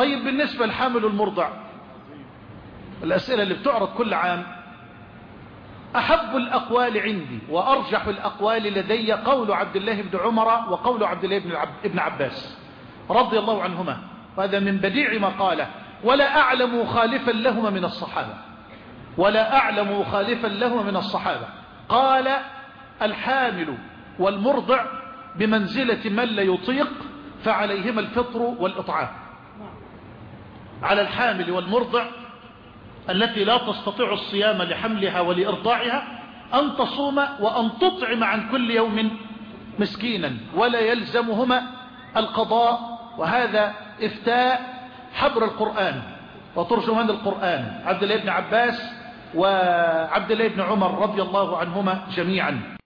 طيب بالنسبة للحامل المرضع الأسئلة اللي بتعرض كل عام أحب الأقوال عندي وأرجح الأقوال لدي قول عبد الله بن عمر وقول عبد الله بن, عب... عباس رضي الله عنهما وهذا من بديع ما قاله ولا أعلم خالفا لهما من الصحابة ولا أعلم خالفا لهما من الصحابة. قال الحامل والمرضع بمنزلة من لا يطيق فعليهما الفطر والإطعام. على الحامل والمرضع التي لا تستطيع الصيام لحملها ولإرضاعها أن تصوم وأن تطعم عن كل يوم مسكينا ولا يلزمهما القضاء وهذا إفتاء حبر القرآن وترجمان القرآن. عبد الله بن عباس وعبد الله بن عمر رضي الله عنهما جميعا.